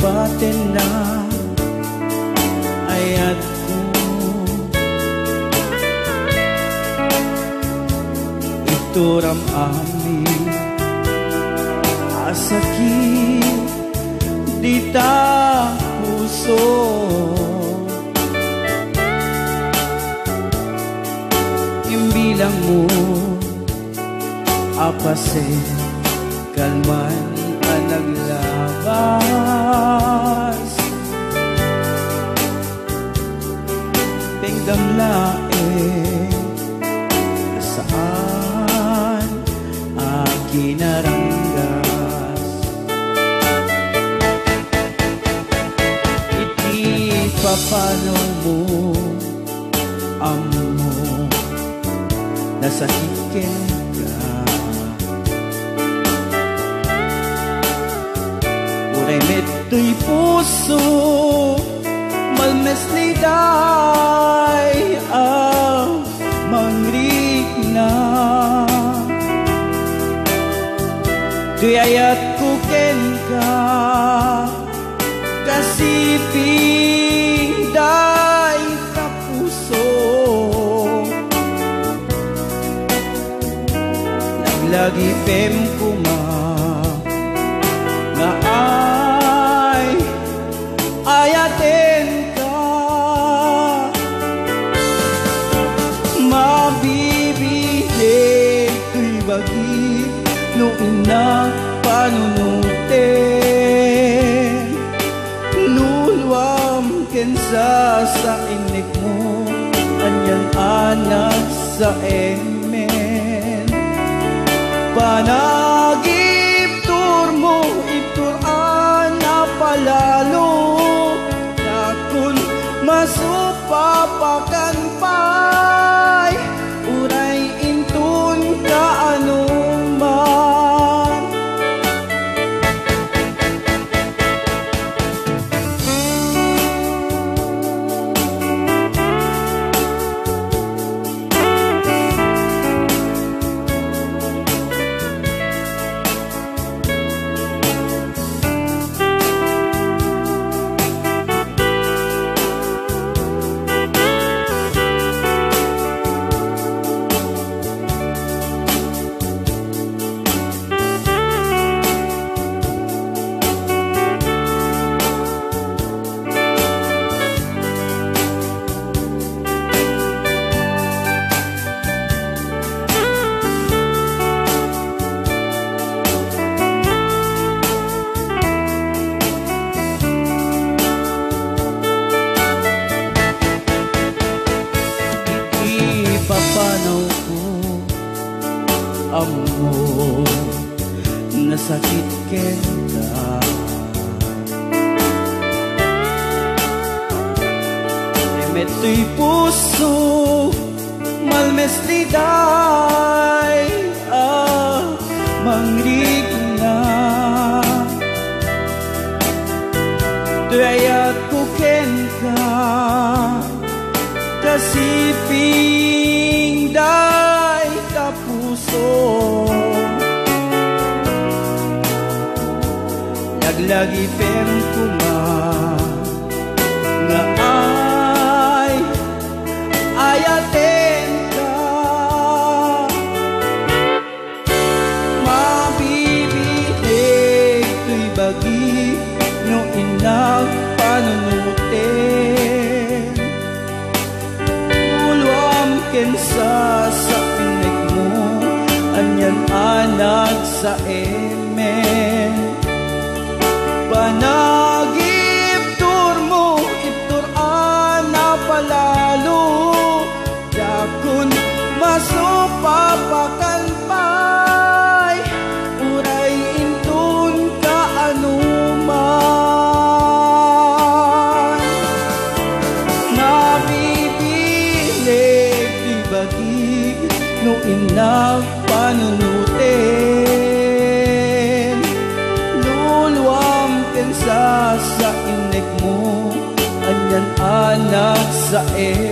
baten na ayat ko. Ito ram amin. Asakit di ta puso Imbilang mo apase kalman ang naglabas Tingdam lae saan akin naranggas Iti papano mo amo nasakikin Meto'y puso Malmes ni day ang mangrik na. Tuyayat ko ken ka Kasiping day ka puso. Naglagi pem kuma bagi Nung ina panunutin Nulwam kensa sa inik mo Anyan anak sa emen Panagip turmo ituran na palalo Nakun masupapakan pa'y nasakit kenta Emeto'y puso malmes ni day ah, mangrig na. Tuyayat ko ken ka panunutin Ulwam kensa sa pinig mo Anyan anak sa emen Panagip turmo ituran na palalo. Yakun masupapakan pa'y Uray intun ka anuman. Nabibilig di bagi no inag panunutin sa emen